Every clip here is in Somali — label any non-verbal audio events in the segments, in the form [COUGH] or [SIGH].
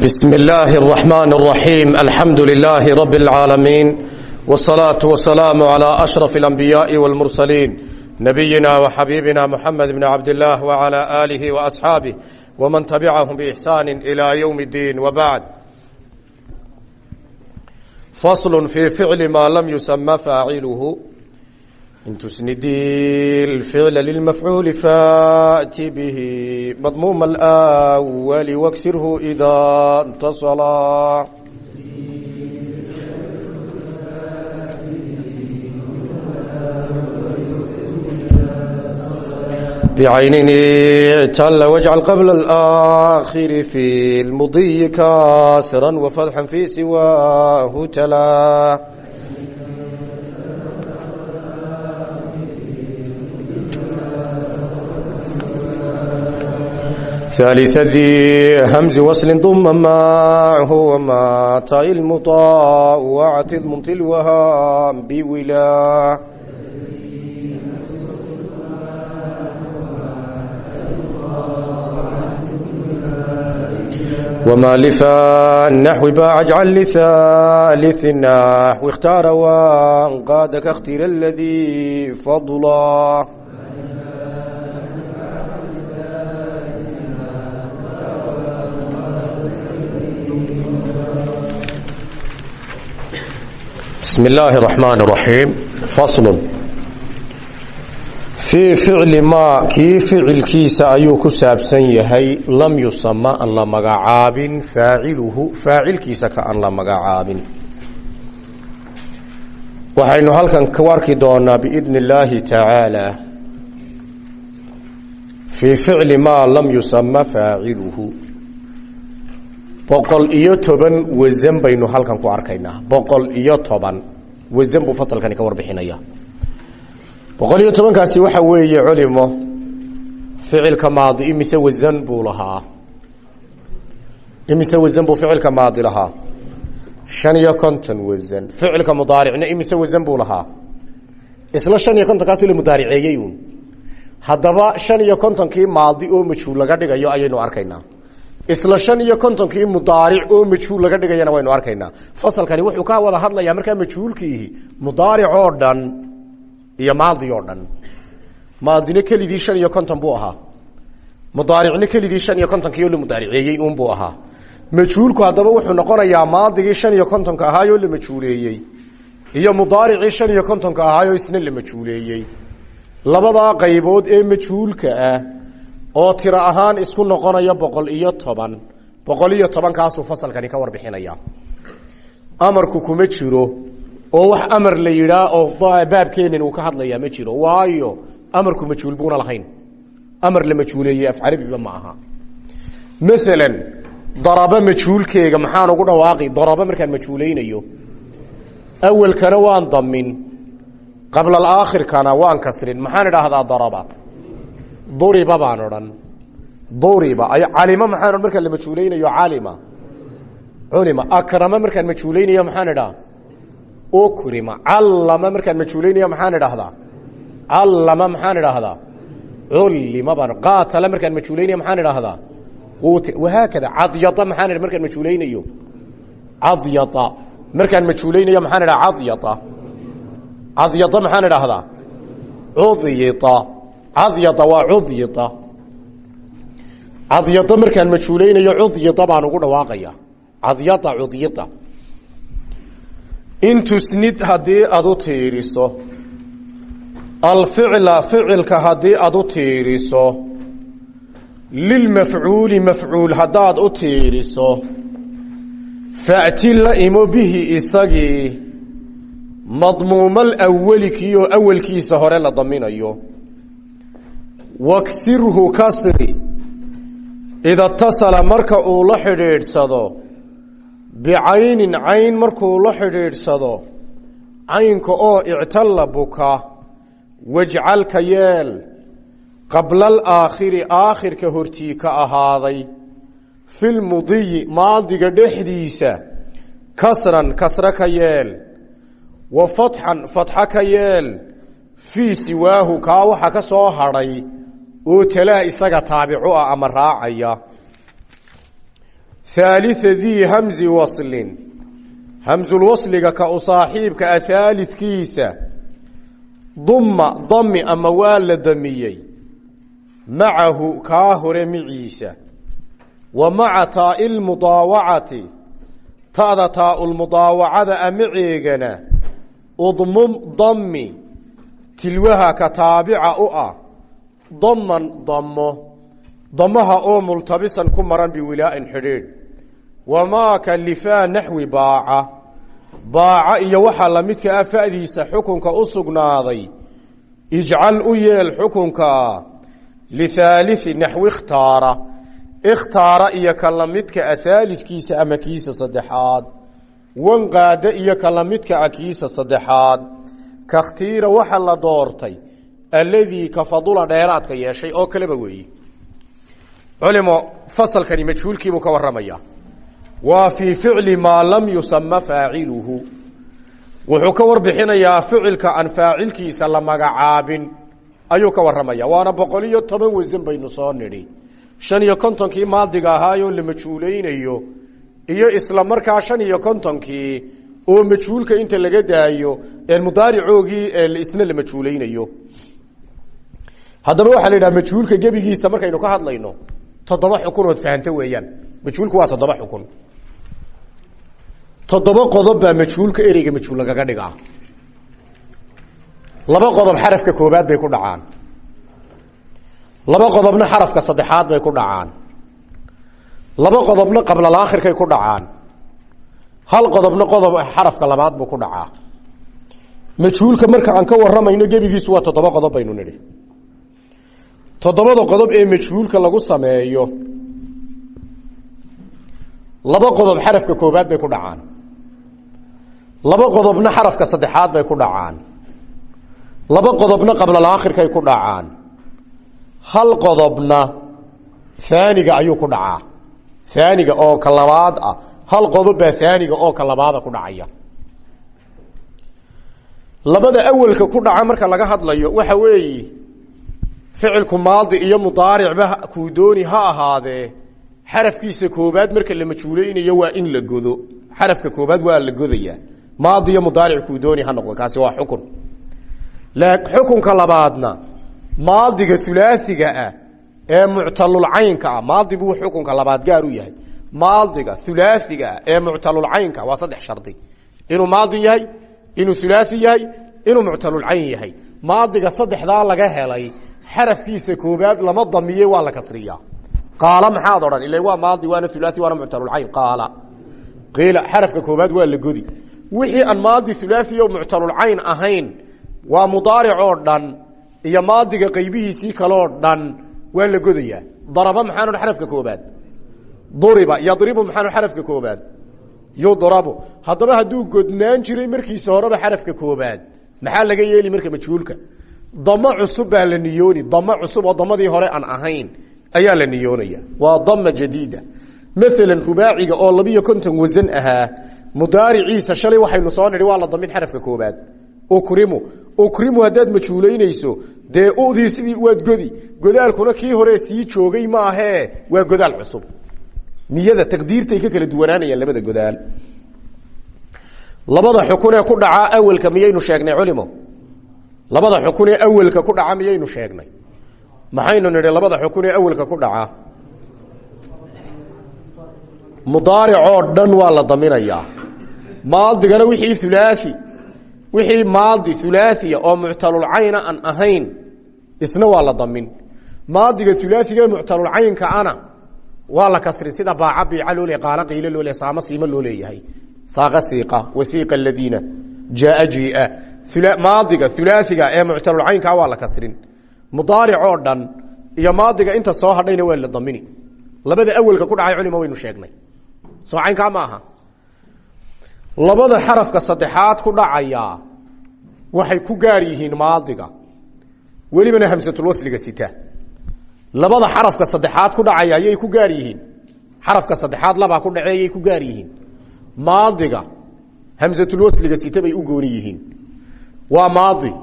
بسم الله الرحمن الرحيم الحمد لله رب العالمين والصلاة والسلام على أشرف الأنبياء والمرسلين نبينا وحبيبنا محمد بن عبد الله وعلى آله وأصحابه ومن تبعهم بإحسان إلى يوم الدين وبعد فصل في فعل ما لم يسمى فاعله in تسندي الفعل للمفعول فات به مضموم الأول واكسره إذا انتصلا بعين اعتل واجعل قبل الآخر في المضي كاسرا وفتحا في سواه تلا ثالث ذي همز وصل ضم معه وما تاء المطاع واعتذ ممتل وهام بولا وما لفا النحو باع اجعل لثالث النحو اختار وانقادك اختر الذي فضلا بسم الله الرحمن الرحيم فصل في فعل ما kii ficilkiisa ayuu ku saabsan yahay lam yusama an la magacaabin faaciluhu faacilkiisa ka an la magacaabin waxaynu halkan ku arki doonaa biidn اllaahi tacaalى fii ficli maa lam yusama faaciluhu boqol iyo toban wasan baynu halkan ku arkaynaa. Boqol iyo toban wasan buu fasalkani ka warbixinaya. Boqol iyo tobankaasi waxa weeye culimo ficilka maadi imise wasan buu lahaa. Imise wasan buu ficilka maadi lahaa. Shan iyo konton wasan ficilka mudaaricna imise wasan buu lahaa. Isla shan iyo kontonkaasuu la mudaariceeyey uun. Haddaba shan iyo kontonkii maadi oo majhuul laga dhigayo ayaynu arkaynaa isla shan iyo kontonkii mudaaric oo majhuul laga dhigayana waynu arkaynaa. Fasalkani wuxuu ka wada hadlayaa markaa majhuulkiihi mudaaric oo dhan iyo maadi oo dhan. Maadina kelidii shan iyo konton buu ahaa. Mudaaricna kelidii shan iyo kontonkii oo la mudaariceeyey unbuu ahaa. Majhuulku haddaba wuxuu noqonayaa maadigii shan iyo kontonka ahaayoo la majhuuleeyey iyo mudaaricii shan iyo kontonka ahaayoo isna la majhuuleeyey. Labadaa qaybood ee majhuulka ah oo tiro ahaan isku noqonaya boqol iyo toban. Boqol iyo tobankaasuu fasalkani ka warbixinaya. Amarku kuma jiro oo wax amar la yidhaa oo baabkeenan uu ka hadlayaa ma jiro. Waayo amarku majhuul buuna lahayn. Amar la majhuuleeyey afcarabiba ma aha. Maalan daraba majhuulkeega maxaan ugu dhawaaqi daraba markaan majhuuleynayo awelkana waan damin qabla alaakhirkana waan kasrin. Maxaan idhaahdaa daraba duriba baan odhan. Duriba. Calima maxaan odhan markaan la majhuuleynayo? Calima culima. Akrama markaan majhuuleynayo maxaan idhaha ukrima. Callama markaan majhuuleynayo maxaan idhaahdaa? Callama maxaan idhaahdaa? Cullima baan. Qaatala markaan majhuuleynayo maxaan idhaahdaa? Quuti wahaakada cadyata maxaan idha markaan majhuuleynayo? Cadyata. Markaan majhuuleynayo maxaan idhaha cadyata. Cadyata maxaan idhaahdaa? Cudyita cadyata waa cudyita cadyata markaan majhuuleynayo cudyita baan ugu dhawaaqaya cadyata cudyita in tusnid haddii aad u tiiriso. Alficla ficilka haddii aad u tiiriso. Lilmafcuuli mafcuul haddaad u tiiriso. Fa'ti la imo bihi isagii. Madmuumal awali kii oo awalkiisa hore la daminayo waksirhu kasri. Ida tasala marka uu la xidhiidhsado bicaynin cayn markuu la xidhiidhsado caynka oo ictalla buka wajcalka yeel qabla alaakhiri aakhirka hortii ka ahaaday filmudiyi maadiga dhexdiisa kasran kasre ka yeel wa fatxan fatxa ka yeel fii siwaahu kaa waxa ka soo hadhay oo talaa isaga taabicu ah ama raacaya. Haalia dii hamzi waslin. Hamsulwasliga ka u saaxiibka a haalidkiisa dumma dami ama waa la damiyey. Macahu kaa hore miciisa. Wa maca taai lmudaawacati ta'da taa-ulmudaawacada a maceegana udmum dami tilwaha ka taabica u ah daman damo damaha oo multabisan ku maran biwilaa'in xidhiidh. Wamaa kalifaa naxwi baaca. Baaca iyo waxaa lamidka ah fa'diisa xukunka u sugnaaday. Ijcal u yeel xukunka lihaalii naxwi ikhtaara. Ikhtaara iyo ka lamidka a haalidkiisa ama kiisa saddexaad. Wanqaada iyo ka lamidka a kiisa saddexaad. Kakhtiira waxa la doortay alladii ka fadula dheeraadka yeeshay oo kaleba weeyi. Culimo fasalkani majhuulkiibuu ka warramaya. Waa fii ficli maa lam yusama faaciluhu. Wuxuu ka warbixinayaa ficilka aan faacilkiisa la magacaabin. Ayuu ka warramaya. Waana boqol iyo toban wasan baynu soo nidhi. Shan iyo kontonkii maadiga ahaayoo la majhuulaynayo iyo isla markaa shan iyo kontonkii oo majhuulka inta laga daayo mudaaricoogii isna la majhuulaynayo haddaba waxaa la yidhaha majhuulka gebigiisa markaynu ka hadlayno toddoba xukunood fahanto weeyaan. Majhuulku waa toddoba xukun. Toddoba qodob baa majhuulka ereyga majhuul lagaga dhigaa. Laba qodob xarafka koobaad bay ku dhacaan. Laba qodobna xarafka saddexaad bay ku dhacaan. Laba qodobna qablalakhirkay ku dhacaan. Hal qodobna qodob xarafka labaad buu ku dhacaa. Majhuulka marka aan ka waramayno gebigiisu waa toddoba qodob baynu nidhi toddobada qodob ee majhuulka lagu sameeyo. Laba qodob xarafka koobaad bay ku dhacaan. Laba qodobna xarafka saddexaad bay ku dhacaan. Laba qodobna qablalakhirkay ku dhacaan. Hal qodobna aaniga ayuu ku dhacaa. Aaniga oo ka labaad ah. Hal qodob baa aaniga oo ka labaada ku dhacaya. Labada awelka ku dhaca marka laga hadlayo waxa weeyi ficilku maadi iyo mudaaricba kuu dooni ha ahaadee xarafkiisa koobaad marka la majhuuleynayo waa in la godo. Xarafka koobaad waa la godayaa. Maadi iyo mudaaric kuu dooni ha noqdo kaasi waa xukun. Xukunka labaadna maadiga ulaaiga ah ee muctalulcaynka ah maadi buu xukunka labaad gaar u yahay. Maadiga ulaaiga ah ee muctalulcaynka waa saddex shardi. Inuu maadi yahay inuu ulaai yahay inuu muctalulcayn yahay. Maadiga saddexdaa laga helay xarafkiisa koobaad lama damiye waa la kasriyaa. Qaala maxaad odhan ila waa maadi waana ulaai waana muctalulcayn qaala qiila xarafka koobaad waa la godi. Wixii aan maadi ulaai o muctalulcayn ahayn waa mudaaric oo dhan iyo maadiga qaybihiisii kaloo dhan waa la godayaa. Daraba maxaanu xarafka koobaad duriba yadribu maxaanu xarafka koobaad yudrabu haddaba hadduu godnaan jiray markiisa horeba xarafka koobaad maxaa laga yeeli marka majhuulka damo cusub baa la niyooni. Damo cusub oo damadii hore aan ahayn ayaa la niyoonaya. Waa dama jadiida. Maalan rubaaciga oo labiyo konton wasan ahaa mudaariciisa shalay waxaynu soo nidhi waa la damin xarafka koobaad ukrimu. Ukrimu haddaad majhuulaynayso dee udii sidii waad godi. Godaalkuna kii hore sii joogay maahee waa godaal cusub. Niyada taqdiirtay ka kala duwanaanayaan labada godaal. Labada xukunee ku dhaca awelka miyaynu sheegnay culimo labada xukunee awelka ku dhaca miyaynu sheegnay? Maxaynu nidhi labada xukunee awelka ku dhaca? Mudaaricoo dhan waa la daminayaa maadigana wixii ulaai wixii maadi ulaaiya oo muctalulcayna aan ahayn isna waa la damin. Maadiga ulaaiga muctalulcaynka ana waa la kasrin. Sida baaca biica loo qaala qiilo loo le saamo siima loo leeyahay. Saaqa siiqa wasiiqa aladiina jaaa jia maadiga ulaaiga ee muctalulcaynka waa la kasrin. Mudaaric oo dhan iyo maadiga inta soo hadhayna waa la damini. Labada awelka ku dhacay culima waynu sheegnay. Soo caynkaa ma aha. Labada xarafka saddexaad ku dhacaya waxay ku gaar yihiin maadiga. Welibana hamsatulwasliga sita. Labada xarafka saddexaad ku dhacaya ayay ku gaar yihiin. Xarafka saddexaad labaa ku dhace ayay ku gaar yihiin. Maadiga hamsatulwasliga sita bay u gooni waa maadi.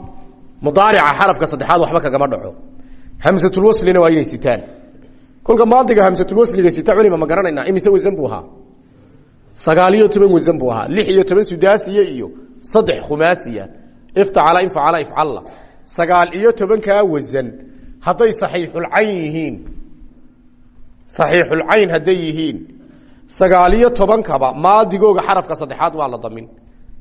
Mudaarica xarafka saddexaad waxba kagama dhaco. Hamsatulwaslina waa inay sitaan. Kolka maadiga hamsatulwasliga sita culima ma garanaynaa. Imise wasan buu ahaa? Sagaal iyo toban lix iyo toban sudaasiya iyo saddex khumaasiya. Iftacala infacala ifcalla. Sagaal iyo tobankaa wasan hadday saxiixulcayn yihiin. Saxiixulcayn hadday yihiin. Sagaal iyo tobankaba maadigooga xarafka saddexaad waa la damin.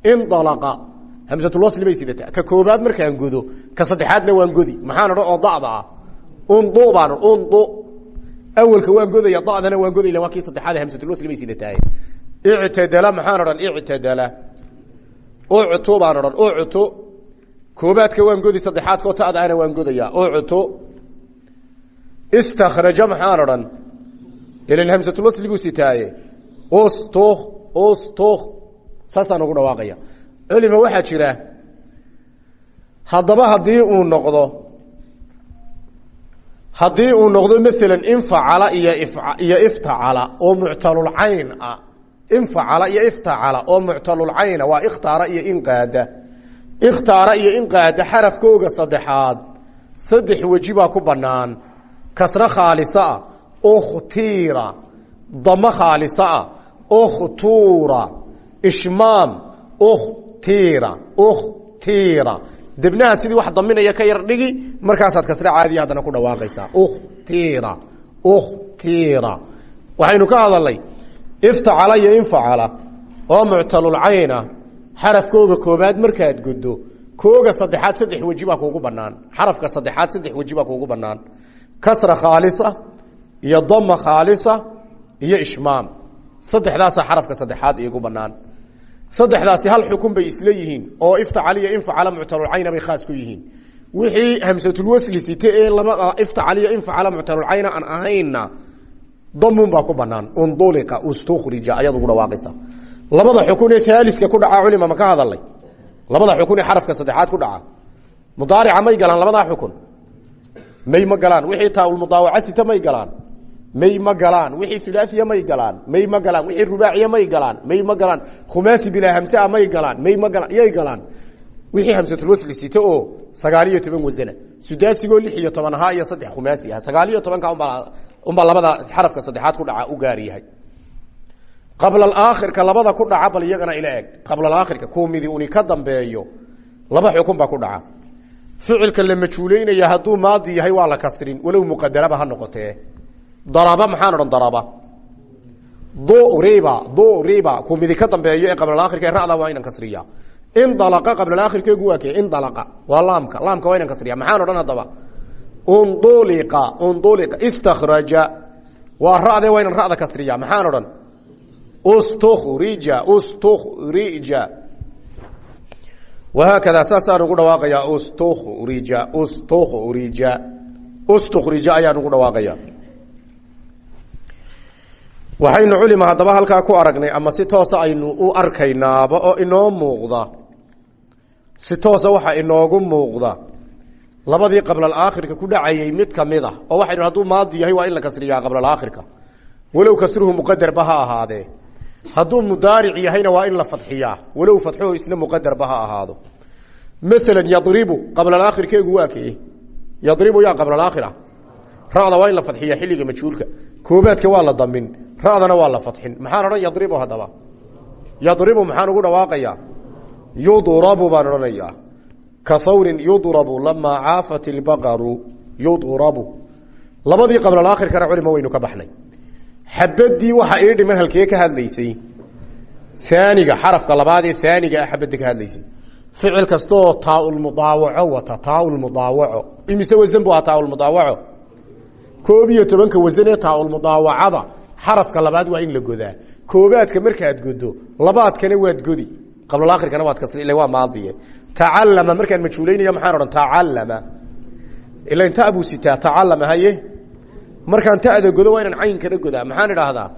Indalaqa hamsatulwasli bay sidataa ka koobaad markaan godo ka saddexaadna waan godi. Maxaan odhan oo da'da ah. Undu baan undu. Awelka waan godaya da'dana waan godayla waa kii saddexaad hamsatulwasli bay sidataa ictadala maxaan odhan ictadala. Uctu baan odhan koobaadka waan godi saddexaadkoo ta'daana waan godayaa uctu. Istakraja maxaan odhan ilan hamsatulwasli buu sitaaye ustuk ustuk saasaan ugu dhawaaqaya culima waxaa jira haddaba haddii uu noqdo haddii uu noqdo maalan infacala iyo iyo iftacala oo muctalulcayn ah infacala iyo iftacala oo muctalulcayna waa ikhtaara iyo inqaada. Ikhtaara iyo inqaada xarafkooga saddexaad saddex weji ku bannaan. Kasro khaalisaa ukhtiira. Damo khaalisaa ukhtuura. Ishmaam ukhtiira ukhtiira debnaha sidii wax daminaya ka yar dhigi markaasaad kasre caadiya haddana ku dhawaaqaysaa. Ukhtiira ukhtiira waxaynu ka hadalnay iftacala iyo infacala oo muctalulcayna xarafkooga koobaad markaad godo kooga saddexaad saddex weji baa banaan xarafka saddexaad saddex weji baa banaan kasra khaalisa iyo dama khaalisa iyo ishmaam. Saddexdaasaa xarafka saddexaad iigu banaan saddexdaasi hal xukun bay isla yihiin oo iftacal iyo infacala muctalulcayna bay khaas ku yihiin. Wixii hamsatulwasli site ee laba iftacal iyo infacala muctalulcayna aan ahaynna damun baa ku banaan unduliqa ustukhrija ayaad ugu dhawaaqaysaa. Labada xukun ee saaliska ku dhaca culima ma ka hadalay? Labada xukun ee xarafka saddexaad ku dhaca. Mudaarica may galaan labadaa xukun. May ma galaan. Wixii taaulmudaawaca sita may galaan may ma galaan. Wixii ulaaiya may galaan. May ma galaan. Wixii rubaaciya may galaan. May ma galaan. Khumaasi bilaa hamsaa may galaan. May ma galaan. Yay galaan. Wixii hamsatulwasli site oo sagaal iyo toban wasana sudaasigoo lix iyo iyo saddex khumaasi ah sagaal iyo tobanka unbaa labada xarafka saddexaad ku dhaca u gaar yahay. Qabla aakhirka labada ku dhaca bal iyagana ila eg. Qabla aakhirka kuwa midi uni ka dambeeyo laba xukun baa ku dhaca. Ficilka la majhuuleynaya hadduu maadi yahay waa la kasrin walow muqadaraba ha noqotee daraba maxaan odhan daraba duriba duriba ku midi ka dambeeyo ee qablaakhirka rada waa inan kasriya indalaqa qablaakhirkeegu waa kee indalaqa waa laamka laamka waa inan kasriya maxaan odhan haddaba? Unduliqa unduliqa istakhraja. Waa rade waa inan rada kasriya maxaan odhan? Ustukhrija ustukhrija wahaakada saasaan ugu dhawaaqayaa. Ustukhrija ustukhrija ustukhrija ayaan ugu dhawaaqaya waxaynu culima haddaba halkaa ku aragnay ama si toosa aynu u arkaynaaba oo inoo muuqda si toosa waxa inoogu muuqda labadii qablaalaakhirka ku dhacayay mid ka mid a oo waxaynu hadduu maadi yahay waa in la kasriyaa qablaalaakhirka walow kasruhu muqadarba ha ahaadee. Hadduu mudaaric yahayna waa in la fadxiyaa. Walow fadxuhu isna muqadarba ha ahaado. Maala yadribu qablaalaakhirkeegu waa kee? Yadribu yaa qablaalaakhira rada waa in la fadxiya xilliga majhuulka. Koobaadka waa la damin radana waa la fadxin maxaan odhan yadribu haddaba. Yadribu maxaan ugu dhawaaqayaa. Yudrabu baan ka hawrin yudrabu lamaa caafat ilbaqaru yudrabu. Labadii qablaalaakhirkana culima waynu ka baxnay. Xabadii waxa ii dhiman halkee ka hadlaysay aaniga xarafka labaadee aaniga ah ka hadlaysay. Ficil kastaoo taaulmudaawaco wata taaulmudaawaco imise wasan bu ahaa taaulmudaawaco koob iyo tobanka wasan ee taaulmudaawacada xarafka labaad waa in la godaa. Koobaadka markaad godo labaadkana waad godi. Qablaakhirkana waad kasri ila waa maadiye tacalama markaan majhuulaynaya maxaan odhan tacalama ila inta abuu sitaa tacalama haye markaan tada godo waa inaan caynkana godaa. Maxaan idhaahdaa?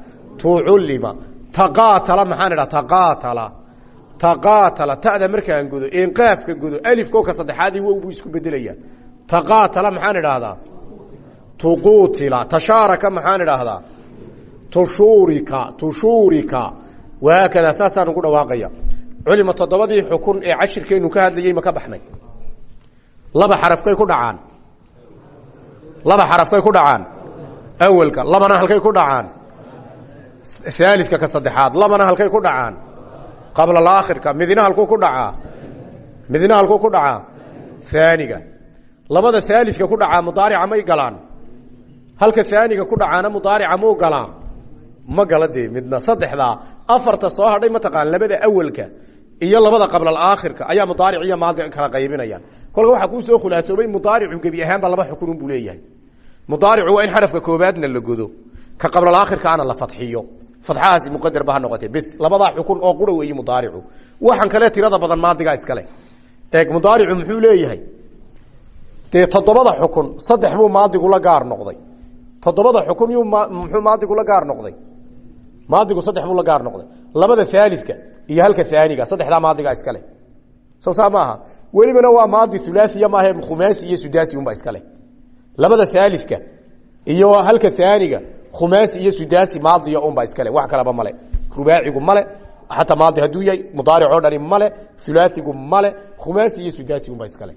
Tuculima taqaatala maxaan idhaha taqaatala. Taqaatala. Tada markaan godo enqaafka godo alifko ka saddexaadii wow buu isku bedelaya taqaatala maxaan idhaahdaa? Tuquutila. Tashaaraka maxaan idhaahdaa tushuurika tushuurika. Wahaakada saasaan ugu dhawaaqaya. Culima toddobadii xukun ee cashirkeenu ka hadlayey ma ka baxnay. Laba xarafkay ku dhacaan. Laba xarafkay ku dhacaan. Awelka labana halkay ku dhacaan. Aalidka ka saddexaad labana halkay ku dhacaan. Qabla alaakhirka midina halkuu ku dhacaa. Midina halkuu ku dhacaa. Aaniga labada aalidka ku dhacaa mudaarica may galaan. Halka aaniga ku dhacaana mudaarica muu galaa ma gala midna saddexdaa afarta soo hadhay mataqaan labada awelka iyo labada qabla alaakhirka ayaa mudaaric iyo maadi kala qaybinayaan. Kolka waxaa kuu soo khulaasoobay mudaaricu gebi ahaanba laba xukunun buu leeyahay. Mudaaricu waa in xarafka koobaadna la godo. Ka qabla alaakhirkaana la fadxiyo. Fadxahaasi muqadar ba ha bis labadaa xukun oo qura weeye mudaaricu. Waxaan kale tirada badan maadigaa iskale eeg mudaaricu muxuu leeyahay? Dee toddobada xukun saddex buu maadigu la gaar noqday. Toddobada xukun yuu muxuu maadigu la gaar noqday maadigu saddex buu la gaar noqday. Labada aalidka iyo halka aaniga saddexdaa maadigaa iskale soo saa maaha. Welibana waa maadi ulaaiya maahe khumaasi iyo sudaasi unbaa iskale labada aalidka iyo halka aaniga khumaasi iyo sudaasi maadiya unbaa iskale wax kalaba male rubaacigu male xataa maadi hadduu yahay mudaaricoo dhani male ulaaigu male khumaasi iyo sudaasi unbaa iskale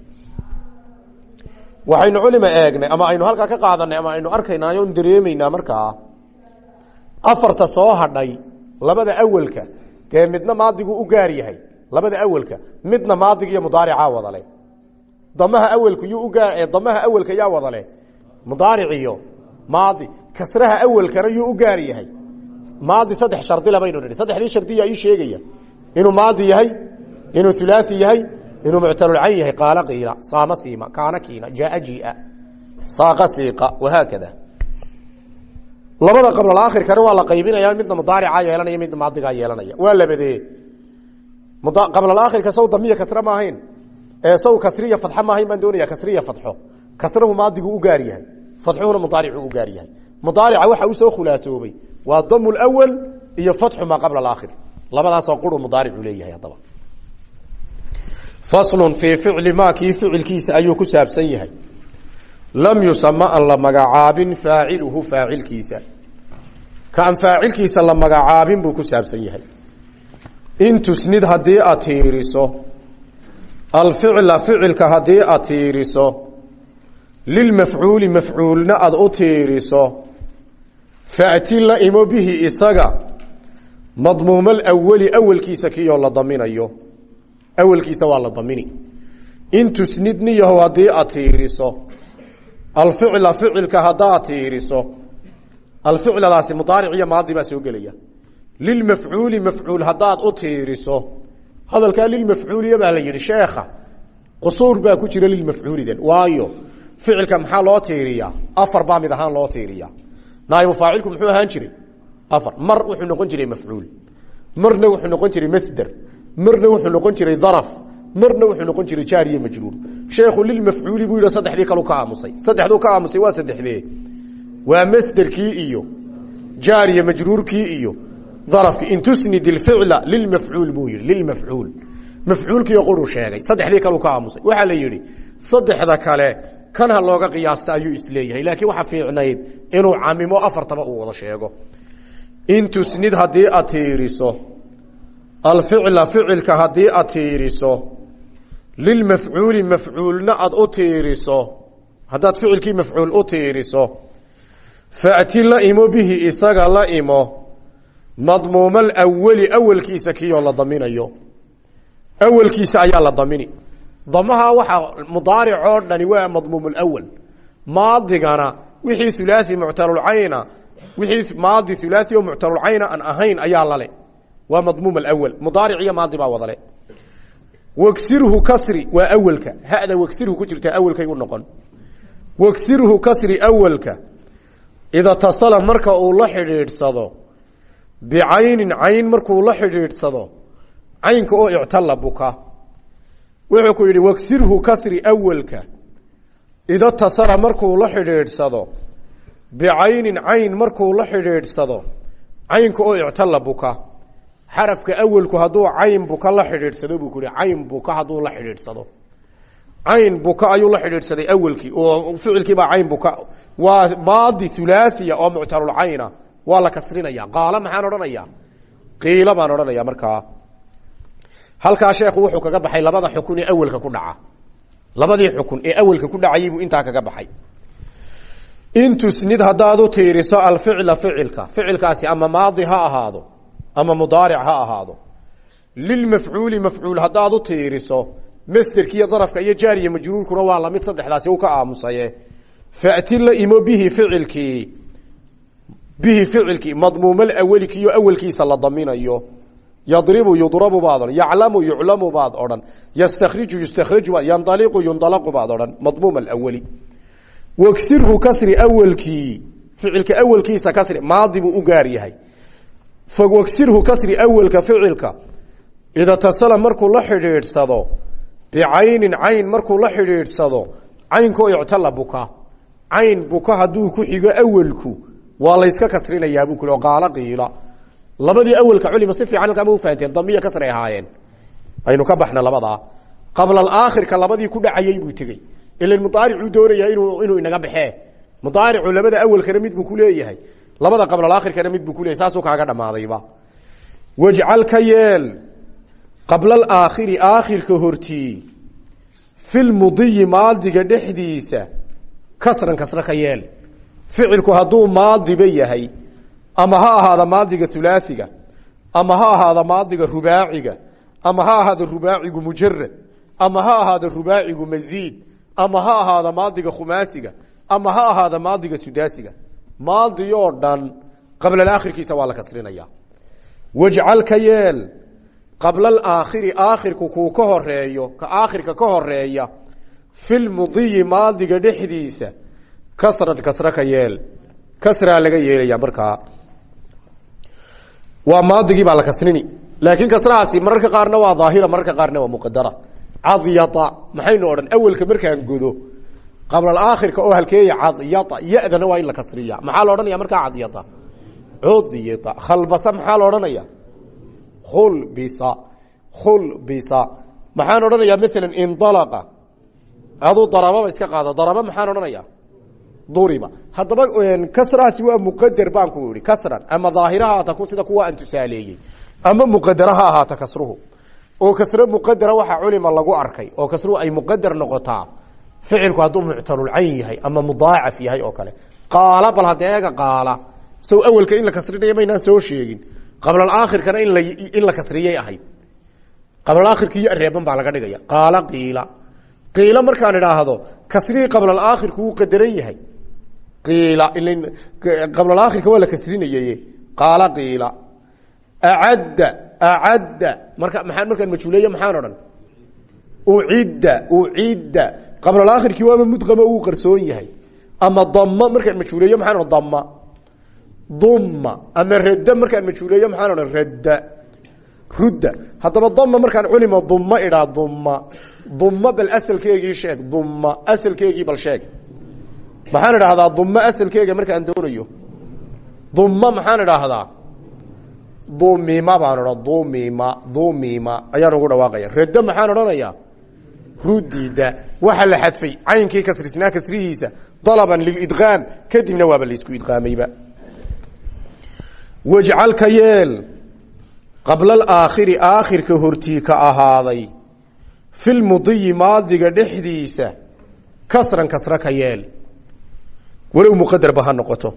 waxaynu culima eegnay ama aynu halkaa ka qaadanay ama aynu arkaynaa on markaa afarta soo hadhay. Labada awelka dee midna maadigu u gaar yahay. Labada awelka midna maadig iyo wadale. Damaha awelku yuu ugaar damaha awelka yaa wadale. Mudaaric iyo maadi kasraha awelkana yuu u gaar yahay. Maadi saddex shardila baynu nihi saddexdii shardiyaa ii sheegaya. Inuu maadi yahay inuu ulaai yahay inuu muctalulcayn yahay qaala qiila saama siima kaana kiina jaaa jia saaqa siiqa wahaakada labada qablaakhirkana waa la qaybinaya midna mudaarica yeelanaya midna maadigaa yeelanaya. Waa labadee qablaakhirka saw damiya kasre ma ahayn. Saw kasriya fadxo maahayn baan doonaya kasriya fadxo. Kasrahu maadigu u gaar yahay fadxuhuna mudaaricu u gaar yahay. Mudaarica waxa u soo khulaasoobay waa damu lwal iyo fatxu maa qabla alaakhir labadaasoo quru mudaaricu leeyahay haddaba. Faslun fii ficli maa kii ficilkiisa ayuu ku saabsan yahay. Lam yusama an la magacaabin faaciluhu faacilkiisa ka aan faacilkiisa la magacaabin buu ku saabsan yahay. In tusnid haddii aad tiiriso alficla ficilka haddii aad tiiriso lilmafcuuli mafcuulna aad u tiiriso fa'ti la imo bihi isaga madmuumal awali awelkiisa kiyoo la daminayo. Awelkiisa waa la damini. In tusnid niyahow haddii aad tiiriso alficla ficilka haddaad tiiriso alficladaasi mudaaric iyo maadi baa soo gelaya. lilmafcuuli mafcuul haddaad u tiiriso. hadalkaa lilmafcuuliya baa la yidhi sheekha qusuur baa ku jira lilmafcuulidan waayo ficilka maxaa loo tiiriyaa? afar baa mid ahaan loo tiiriyaa. naaibu faacilku muxuu ahaan jiray? afar. mar wuxuu noqon jiray mafcuul marna wuxuu noqon jiray masder marna wuxuu noqon jiray daraf marna wuxuu noqon jiray jaar iyo majruur sheekhu lilmafcuuli buu yidhi saddexdii kalu ka aamusay. saddexduu ka aamusay waa saddexdee waa masderkii iyo jaar iyo majruurkii iyo darafkii. In tusnid ilficla lilmafcuul buu yidhi lilmafcuul mafcuulkiio quruu sheegay. Saddexdii kalu ka aamusay. Waxaa la yidhi saddexda kale kan looga qiyaasta ayuu is leeyahay laakiin waxaa fiicnayd inuu camimo afartaba uu wada sheego. In tusnid haddii aad tiiriso alficla ficilka haddii aad tiiriso lilmafcuuli mafcuulna aad u tiiriso haddaad ficilkii fa'ti la imo bihi isaga la imo. Madmuumal awali awelkiisa kiyoo la daminayo. Awelkiisa ayaa la damini. Damaha waxaa mudaaric oo dhani waa madmuum awal maadigana wixii ulaai muctalulcayna wixii maadi ulaai oo muctalulcayna aan ahayn ayaa lale waa madmuum awal mudaaric iyo maadi baa wadale wagsirhu kasri waa awelka hada wagsirhu ku jirta awelkay u noqon. Wagsirhu kasri awelka ida tasala marka uu la xidhiidhsado bicaynin cayn markuu la xidhiidhsado caynka oo ictala buka wuxuu ku yidhi wagsirhu kasri awelka ida tasala markuu la xidhiidhsado bicaynin cayn markuu la xidhiidhsado caynka oo ictala buka xarafka awelku hadduu cayn buka la xidhiidhsado buu ku yihi cayn buka hadduu la xidhiidhsado cayn buka ayuu la xidhiidhsaday awelkii oo ficilkiibaa cayn buka waa maadi hulaaثiya oo muctalulcayna waa la kasrinaya qaala maxaan odhanaya qiila baan odhanaya markaa. Halkaa sheekhu wuxuu kaga baxay labada xukun ee awelka ku dhaca. Labadii xukun ee awelka ku dhacayay buu intaa kaga baxay. In tusnid haddaad u tiiriso alficla ficilka. Ficilkaasi ama maadi ha ahaado ama mudaaric ha ahaado. Lilmafcuuli mafcuul haddaad u tiiriso masderkiiyo darafka iyo jaariya majruurkuna waa la mid saddexdaasi u ka aamusaye. Fati la imo bihi ficilkii bihi ficilkii madmuumal awelkiiyo awelkiisa la daminayo. Yadribu yudrabu baad odhan yaclamu yuclamu baad odhan yastakhriju yustakhraju yandaliqu yundalaqu baad odhan madmuum alaweli wagsirhu kasri awelkii ficilka awelkiisa kasri maadi buu u gaar yahay. Fawagsirhu kasri awelka ficilka ida tasala markuu la xidhiidhsado bicaynin cayn markuu la xidhiidhsado caynkoo ictala buka cayn buka hadduu ku xigo awelku waa layska kasrinayaabuu ku qaala qiila. Labadii awelka culima si fiican halkaa ma ufahanteen damiya kasray ahaayeen. Aynu ka baxna labadaa qabla aakhirka labadii ku dhacayay buu tegey. Ilan mudaaricuu doonayaa inuu inuu inaga baxee. Mudaaricu labada awelkana mid buu kuleeyahay labada qablaakhirkana mid buu kuleyahay saasuu kaaga dhamaadayba wajcal ka yeel qabla alaakhiri aakhirka hortii filmudiyi maadiga dhexdiisa kasran kasra ka yeel. Ficilku hadduu maadiba yahay ama ha ahaada maadiga hulaaiga ama ha ahaada maadiga rubaaciga ama ha ahaada rubaacigu mujarad ama ha ahaada rubaacigu masiid ama ha ahaada maadiga khumaasiga ama ha ahaada maadiga sudaasiga. Maadi oo dhan qabla aakhirkiisa waa la kasrinaya. Wajcal ka qabla alaakhiri aakhirku kuu ka horeeyo ka aakhirka ka horreeya filmudiyi maadiga dhexdiisa kasran kasra ka yeel. Kasraa laga yeelaya markaa waa maadigii baa la kasrini. Laakiin mararka qaarna waa daahira mararka qaarna waa muqadara cadyata maxaynu odhan? Awelka markaan godo qablaakhirka oo halkeeya cadyata yadana waa in la kasriya maxaa la odhanaya markaa cadyata? Cudyita khalbasa maxaa la odhanaya khulbisa khulbisa maxaan odhanayaa maalan indalaqa. Aduu darababa iska qaada daraba maxaan odhanaya duriba haddaba kasrahaasi waa muqadar baan ku ihi kasran. Ama daahira ha ahaata sida kuwa aan tusaaleeyey. Ama muqadara ha ahaata kasruhu. Oo kasro muqadara waxaa culima lagu arkay oo kasruhu ay muqadar noqotaa ficilku hadduu muctalulcayn yahay ama mudaacaf yahay oo kale. Qaala bal hadda eega qaala sow awelka in la kasrinaya maynaan soo sheegin qablaakhirkana in la kasriyay ahayd qablaakhirka iyo areeban baa laga dhigaya. Qaala qiila. Qiila markaan idhaahdo kasrihii qablaakhirku wuu qadaran yahay. Qiila qablaakhirka waa la kasrinayay qaala qiila. Acadda acadda. Marka maa markaan majhuuleeye maxaan odhan? Ucidda ucidda. Qablaakhirkii waaba mudqama uu qarsoon yahay. Ama dama markaan majhuuleeye maxaan odhan dama dumma. Ama radda markaan majhuuleeye maxaan odhan radda rudda. Haddaba dama markaan culima dumma idhaa dumma. Dumma bal asalkeegii sheeg dumma. Asalkeegii bal sheeg. Maxaan idhaahdaa dumma asalkeega markaan doonayo? Dumma maxaan idhaahdaa? Dumima baan odhan dumima dumima ayaan ugu dhawaaqaya. Radda maxaan odhanayaa? Rudida waxa la xadfay caynkii kasrisnaa kasrihiisa. Dalaban lilidqaam kadibna waaba la isku idqaamayba wajcal ka yeel qabla alaakhiri aakhirka hortii ka ahaaday. Filmudiyi maadiga dhexdiisa kasran kasra ka yeel. Walow muqadarba ha noqoto.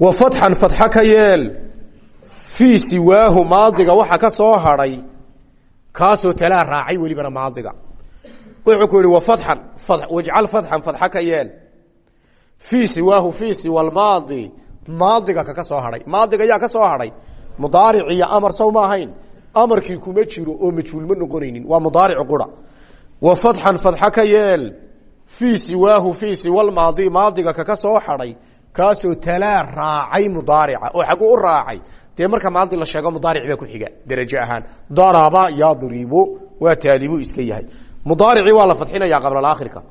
Wa fatxan fatxa ka yeel. Fii siwaahu maadiga waxa ka soo hadhay kaasoo talaa raacay welibana maadiga. Wuxuu ku yihi wa fatxan wajcal fatxan fatxa ka yeel. Fii siwaahu fii siwa lmaadi maadiga kaka soo hadhay maadiga yaa ka soo hadhay mudaaric iyo amar sow ma ahayn. Amarkii kuma jiro oo majhuul ma noqonaynin. Waa mudaaric qura wa fatxan fatxa ka yeel. Fii siwaahu fii siwalmaadi maadiga kaka soo hadhay kaasoo talaa raacay mudaarica oo xagguu u raacay. Dee marka maadi la sheego mudaaric baa ku xiga derajo ahaan. Daraba yadribu waa taalibu iska yahay. Mudaaricii waa la fadxinaya qablaakhirka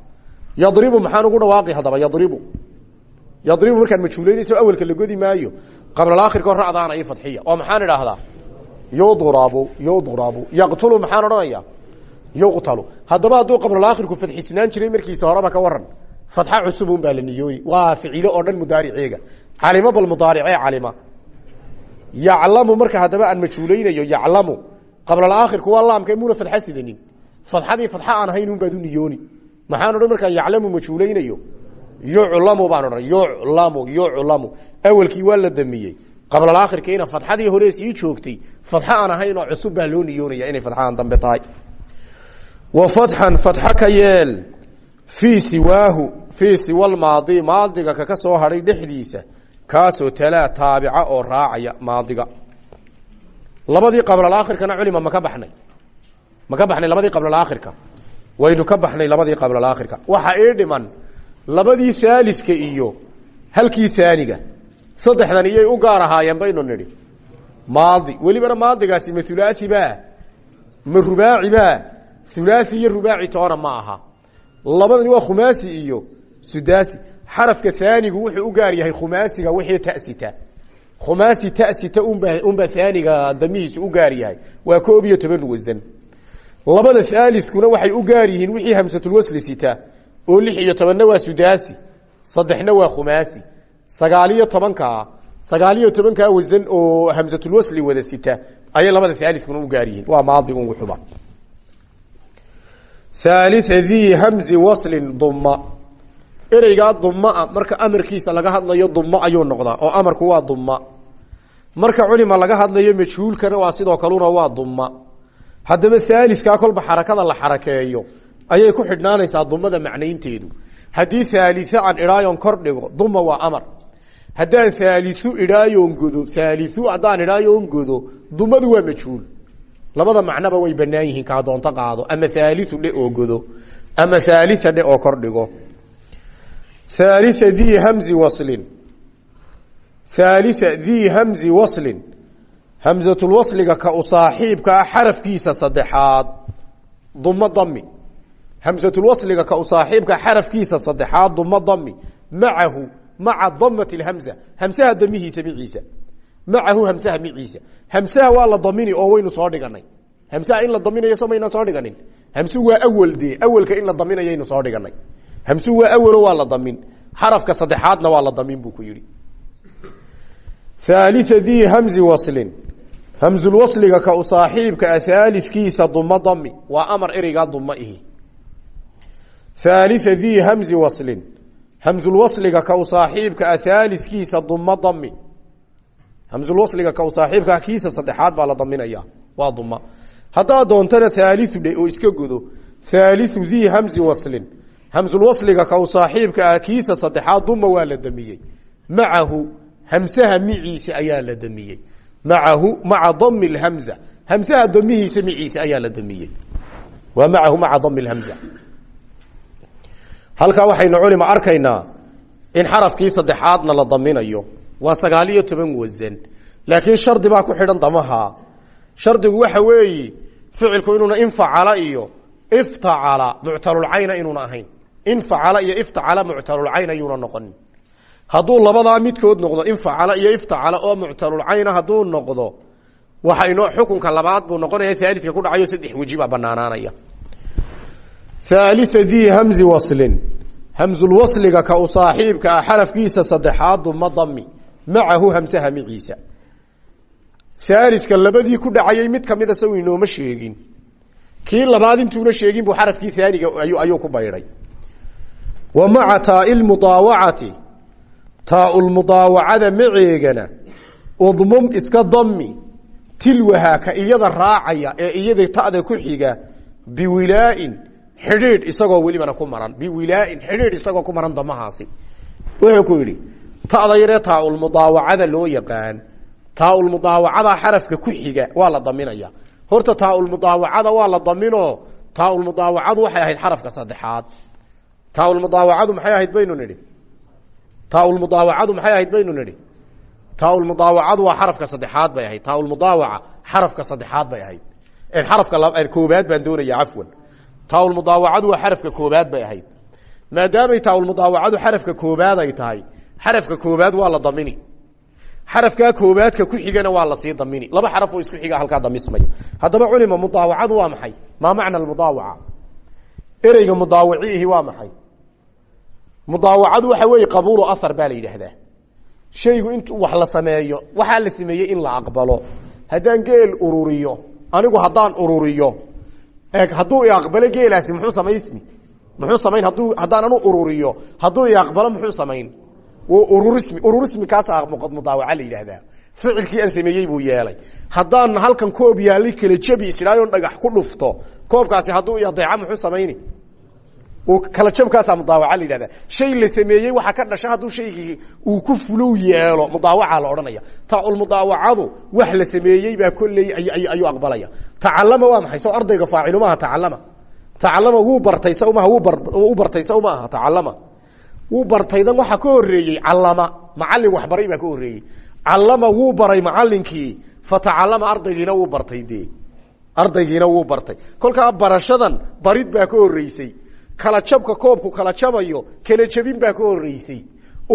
yadribu maxaan ugu dhawaaqi haddaba? Yadribu yadribu markaan majhuuleynayso awelka la godi maayo qablaakhirka hor racdaana i fadxiya oo maxaan idhaahdaa yudrabu yudrabu yaqtulu maxaan odhanaya yuqtalu haddaba hadduu qablaakhirku fadxisnaan jiray markiisa horeba ka waran fadxa cusub un baa la niyooni waa ficilo oo dhan mudaariceega calimo bal mudaaricee calima yaclamu marka haddaba aan majhuuleynayo yaclamu qablaakhirku waa laamka muuna fadxa sidanin fadxadii fadxa aan ahayn un baad u niyooni maxaan odhan markaan yuclamu baan odhan yuclamu yuclamu. Awelkii waa la damiyey. Qablalakhirkiina fadxadii hore sii joogtay fadxo aan ahayn oo cusub baa loo niyoonaya inay fadxahan dambe tahay. Wa fatxan fatxo ka yeel. Fii siwaahu fii siwalmaadi maadiga kaka soo hadhay dhexdiisa kaasoo talaa taabica oo raacaya maadiga. Labadii qablalakhirkana culima ma ka baxnay. Ma ka baxnay labadii qablalakhirka waynu ka baxnay labadii qablalakhirka waxa ii dhiman labadii haaliska iyo halkii haaniga saddexdan iyay u gaar ahaayeen baynu nidhi. Maadi welibana maadigaasi ma hulaai ba ma rubaaci ba hulaai iyo rubaaci toona ma aha. Labadani waa khumaasi iyo sudaasi. Xarafka haanigu wuxuu u gaar yahay khumaasiga wixii tasita. Khumaasi tasita unba unbaa haaniga damihiisu u gaar yahay. Waa koob iyo toban wasan labada haaliskuna waxay u gaar yihiin wixii hamsatulwasli sita oo lix iyo tobanna waa sudaasi saddexna waa khumaasi sagaaliyo tobankaa sagaaliyo tobankaa wasan oo hamsatulwasli wada sita ayay labada haaliskuna u gaar waa maadi un wuxuba. Haalia dii hamzi waslin duma ereygaa dumaa marka amarkiisa laga hadlayo duma ayuu noqdaa oo amarku waa duma marka culima laga hadlayo majhuulkana waa sidoo kaluna waa duma haddaba haaliskaa kolba xarakada la xarakeeyo ayay ku xidhnaanaysaa dumada macnaynteedu. Haddii haalie aan idhaayon kor dhigo duma waa amar. Haddaan haaliu idhaayon godo haaliu haddaan idhaayon godo dumadu waa majhuul. Labada macnoba way banaan yihiin kaa doonto qaado. Ama haaliu dhe oo godo ama haalia dhe oo kor dhigo. Haalia dii hamzi waslin. Haalia dii hamzi waslin. Hamzatulwasliga ka u saaxiibkaa xarafkiisa saddexaad. Dumo dami hamzatulwasliga ka u saaxiibka xarafkiisa saddexaad dumo dami macahu maca damati lhamza hamsaha damihiisa miciisa macahu hamsaha miciisa. Hamsaha waa la damini oo waynu soo dhiganay hamsaha in la daminayo so maynaan soo dhiganin hamsuhu waa awel dee awelka in la daminayaynu soo dhiganay hamsuhu waa awelo waa la damin xarafka saddexaadna waa la damin buu ku yihi haalia dii hamzi waslin. Hamzulwasliga ka u saaxiibka duma haalia dii hamzi waslin hamzulwasliga ka u saaxiibka a haalifkiisa dumo dami hamzulwasliga ka u saaxiibka kiisa saddexaad baa la daminaya waa duma haddaad doontana haaliu dhe oo iska godo haaliu dii hamzi waslin hamzulwasliga ka u saaxiibka ah kiisa saddexaad duma waa la damiyey macahu hamsaha miciisa ayaa la damiyey macahu maca dami lhamza hamsaha damihiisa miciisa ayaa halkaa waxaynu culima arkaynaa in xarafkii saddexaadna la daminayo. Waa sagaal iyo toban wasan laakiin shardi baa ku xidhan damaha. Shardigu waxa weeye ficilku inuuna infacala iyo iftacala muctalulcayna inuuna ahayn. Infacala iyo iftacala muctalulcayna yuuna noqonin hadduu labadaa midkood noqdo infacala iyo iftacala oo muctalulcayna hadduu noqdo waxayno xukunka labaad buu noqonaya aalidka ku dhacayo saddex weji banaanaanaya haalia dii hamzi waslin. Hamzulwasliga ka u saaxiibka ah xarafkiisa saddexaad duma dami macahu hamsaha miciisa aalidka labadii ku dhacayay mid kamida saw inooma sheegin. Kii labaad intuuna sheegin buu xarafkii aaniga ayuu ku baydhay. Wa maca taai mudaawacati. Taaulmudaawacada maceegana udmum iska dami tilwaha ka iyada raacaya ee iyada tada ku xiga biwilaain xidhiidh isagoo welibana ku maran biwilaain xidhiidh isagoo ku maran damahaasi. Wuxuu ku yidhi tada yaree taaulmudaawacada loo yaqaan taaulmudaawacada xarafka ku xiga waa la daminaya. Horta taaulmudaawacada waa la damino taaulmudaawacadu waxay ahayd xarafka saddexaad. Taaulmudaawacadu maxay ahayd baynu nidhi? Taaulmudaawacadu maxay ahayd baynu nidhi? Taaulmudaawacadu waa xarafka saddexaad bay ahayd. Taaulmudaawaca xarafka saddexaad bay ahayd. Xarafka koobaad baan doonaya cafwan taaulmudaawacadu waa xarafka koobaad bay ahayd. Maadaamay taaulmudaawacadu xarafka koobaad ay tahay xarafka koobaad waa la damini. Xarafkaa koobaadka ku xigana waa la sii damini. Laba xaraf oo isku xiga halkaa damismaya. Haddaba culima mudaawacadu waa maxay? Maa macna mudaawaca? Ereyga mudaawiciihi waa maxay? Mudaawacadu waxa weeye qabuulu ahar baa la shaygu intu wax la sameeyo waxaa la sameeyey in la aqbalo. Haddaan geel ururiyo anigu haddaan ururiyo eeg hadduu i aqbalo geelaasi muxuu samaysmi? Muxuu samayn? Hadduu haddaanan u ururiyo hadduu i aqbalo muxuu samayn? Ururismi ururismi kaasa mudaawaca la yidhaahdaa. Ficilkii aan sameeyey buu yeelay. Haddaan halkan koob yaali kala jabi isdhaayon dhagax ku dhufto koobkaasi hadduu i adeeca muxuu samayni kala jabkaasaa mudaawaca la yidhahdaa. Shay la sameeyey waxaa ka dhasha hadduu shaygii uu ku fulow yeelo mudaawacaa la odhanaya. Taaulmudaawacadu wax la sameeyey baa kolley ayuu aqbalaya. Tacalama waa maxay? Soo ardayga faacilu maaha tacalama tacalama wuu bartay sawmaha wuu bartay saw maaha tacalama wuu bartaydan waxaa ka horeeyey calama macalin waxbaray baa ka horeeyey calama wuu baray macalinkii fatacalama ardaygiina wuu bartay dee. Ardaygiina wuu bartay. Kolkaa barashadan barid baa ka horeysay kala jabka koobku kala jabayo kala jabin baa ka horeysay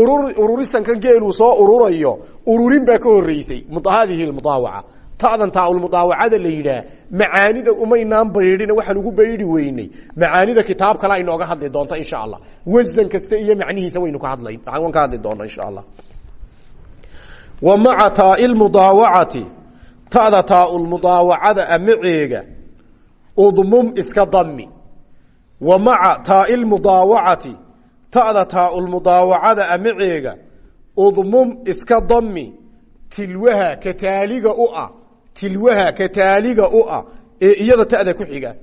urur ururisankan soo ururayo ururin baa ka horeysay hadihi mudaawaca tadan taaulmudaawacada la yidhaah macaanida umaynaan baydhina waxaan ugu baydhi weynay. Macaanida kitaab kale aynooga hadli doonto insha allah. Wasan kasta iyo macnihiisa waynu ka hadla waan ka hadli doona insha allah. Wa maca taai lmudaawacati tada taaulmudaawacada amaceega udmum iska dami wa maca taai lmudaawacati tada taaulmudaawacada amaceega udmum iska dami tilwaha ka taaliga u ah tilwaha ka taaliga u ah ee iyada ta'da ku xiga.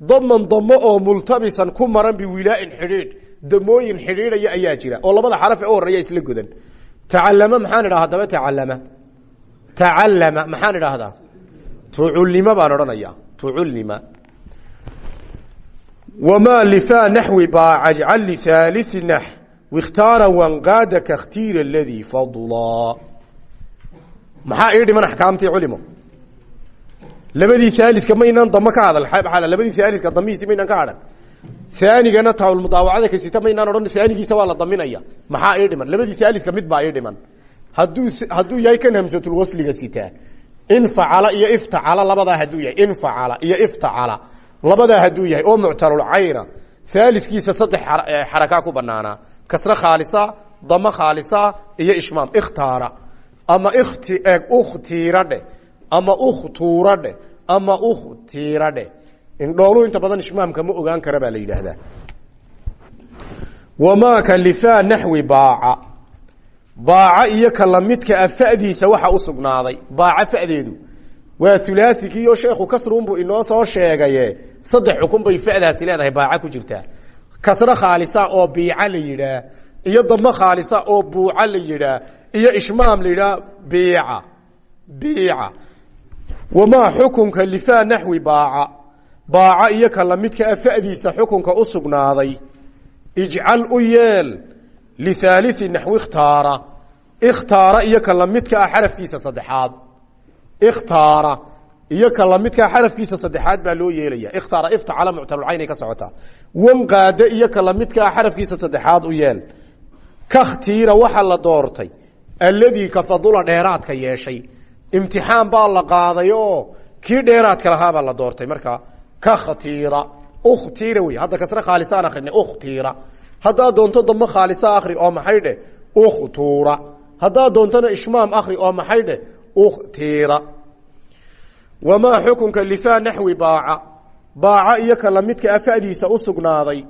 Daman damo oo multabisan ku maran biwilaa'in xidhiidh damooyin xidhiidhaya ayaa jira oo labada xaraf ee u horreeya isla godan tacallama maxaan idhaha haddaba tacallama? Tacallama maxaan idhaahdaa? Tucullima baan wamaa lifaa naxwi baaca jcal lihaaliثi nax wikhtaara wanqaada kakhtiira aladii fadlaa maxaa ii dhiman axkaamtii culimo labadii aalidka maynaan damo ka hadal labadii aalidka damihiisi maynaan ka hadhan aanigana taaulmudaawacada kasita maynaan odhan aanigiisa waa la daminaya. maxaa ii dhiman? labadii aalidka mid baa ii dhiman. haduu hadduu yahay kan hamsatulwasliga sitaa infacala iyo iftacala labadaa hadduu yahay infacala iyo iftacala labadaa hadduu yahay oo muctalulcayna aalidkiisa saddex xarakaa ku banaanaa kasre khaalisa damo khaalisa iyo ishmaam ikhtaara. Ama ikti eeg ukhtiira dheh ama ukhtuura dheh ama ukhtiira dheh indhooluhu inta badan ishmaamka ma ogaan kara baa la yidhaahdaa. Wamaa kalifaa naxwi baaca. Baaca iyo ka lamidka a fadiisa waxa u sugnaaday. Baaca fadeedu waa ulaaigii oo sheekhu kasruunbuu inoo soo sheegaye saddex xukun bay fadaasi leedahay baaca ku jirtaa kasre khaalisa oo biica la yidhaah iyo damo khaalisa oo buuca la yidhaah iyo ishmaam la yidhaah biica. Biica. Wamaa xukunka lifaa naxwi baaca? Baaca iyo ka lamidka a fadiisa xukunka u sugnaaday. Ijcal u yeel lihaaliثi naxwi ikhtaara. Ikhtaara iyo ka lamidka ah xarafkiisa saddexaad ikhtaara. Iyo ka lamidkaa xarafkiisa saddexaad baa loo yeelaya ikhtaara iftacala muctalulcaynay ka socotaa wanqaade iyo ka lamidka ah xarafkiisa saddexaad u yeel. Kakhtiira waxa la doortay. Alladii ka fadula dheeraadka yeeshay. Imtixaan baa la qaaday oo kii dheeraadka lahaabaa la doortay. Markaa kakhtiira ukhtiira wey hadda kasre khaalisaan akrini ukhtiira. Haddaad doonto damo khaalisa akri oo maxay dheh ukhtuura. Haddaad doontona ishmaam akri oo maxay dheh ukhtiira. Wamaa xukunka lifaa naxwi baaca? Baaca iyo ka lamidka afadiisa u sugnaaday.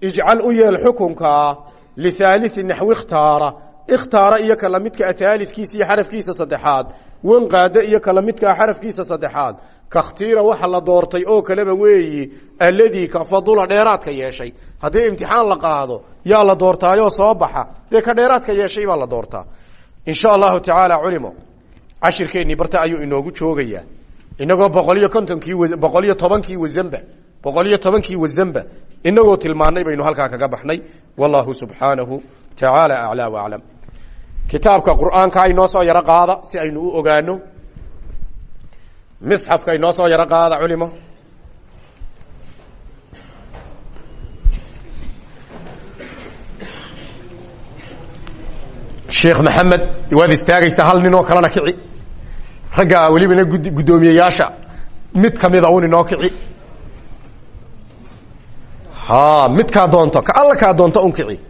Ijcal u yeel xukunkaa lihaaliثi naxwi ikhtaara. Ikhtaara iyo ka lamidka ahaalidkiisa iyo xarafkiisa saddexaad. Wanqaade iyo ka lamidkaa xarafkiisa saddexaad. Kakhtiira waxa la doortay oo kaleba weeyi alladii ka fadula dheeraadka yeeshay. Haddii imtixaan la qaado yaa la doortaayoo soo baxa. Dee ka dheeraadka yeeshay baa la doortaa. In allahu tacaala culimo cashirkeennii barta ayuu inoogu joogayaa. Inagoo boqol iyo kontonkii boqol iyo tobankii wasanba boqol iyo tobankii wasanba inagoo tilmaanay baynu halkaa kaga baxnay. Wallahu subxaanahu tacaala aclaa waclam kitaabka qur'aanka inoo soo yaro qaada si aynu u ogaano. Misxafka inoo soo yaro qaada culimo sheekh maxamed waad istaagaysaa hal nin oo kalena kici. Ragga welibana gud guddoomiyeyaasha mid kamida un inoo kici. Ha midkaa doonto ka alla kaa doonto un kici.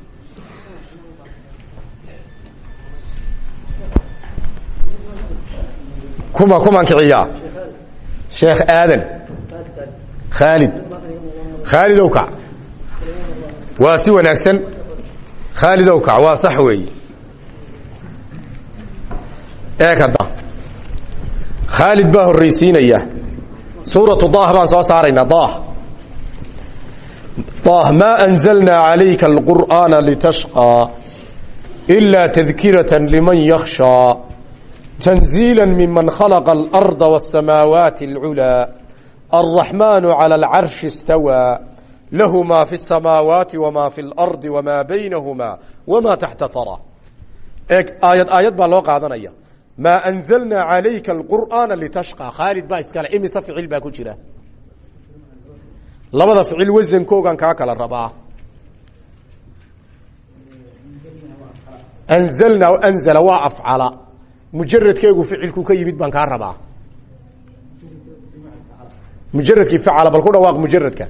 Kuma kumaan kiciyaa? Sheekh aadan. Khaalid. Khaalid ow kac waa si wanaagsan. Khaalidow kac waa sax weeye eeg hadda. Khaalid baa horraysiinaya suuratu daah baan soo saaraynaa daah. Daah maa anzalnaa calayka alqur'aana litashqaa ilaa tadkiratan liman yakhshaa tanziila miman khalaqa alarda wasamaawaati alculaa alraxmaanu cala alcarshi istawaa lahu maa fi samaawaati wamaa fi lardi wamaa baynahuma wamaa taxta hara eeg aayad aayad baa loo qaadanaya maa anzalnaa calayka alqur'aana litashqaa khaalid baa iskale imise ficil baa ku jira. Labada ficil wasankoogan kaa kala rabaa. Anzalnaa anzala waa afcala mujaradkeegu ficilku ka yimid baan kaa rabaa. Mujaradkii facala bal ku dhawaaq mujaradka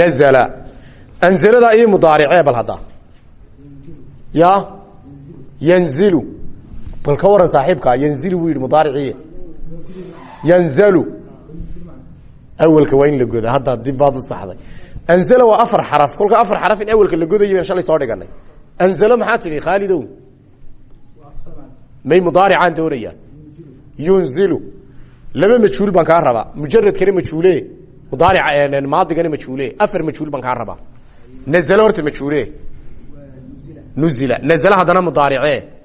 nazla anzalada ii mudaaricee bal hadda. Ya? Yanzilu bal ka waran saaxiibka yanzilu buu yidhi mudaariciy yanzalu. Awelka waa in la goda hadda dib baad u saxday. Anzala waa afar xaraf kolka afar xaraf in awelka la godayo baan shalay soo dhiganay. Anzalo maxaa tidhi khaalidow? May mudaaricaan doonaya. Yunzilu. Laba majhuul baan kaa rabaa. Mujaradkana majhuule mudaaric maadigana majhuule afar majhuul baan kaa rabaa. Nazalo horta majhuule nuzila. Nazala haddana mudaarice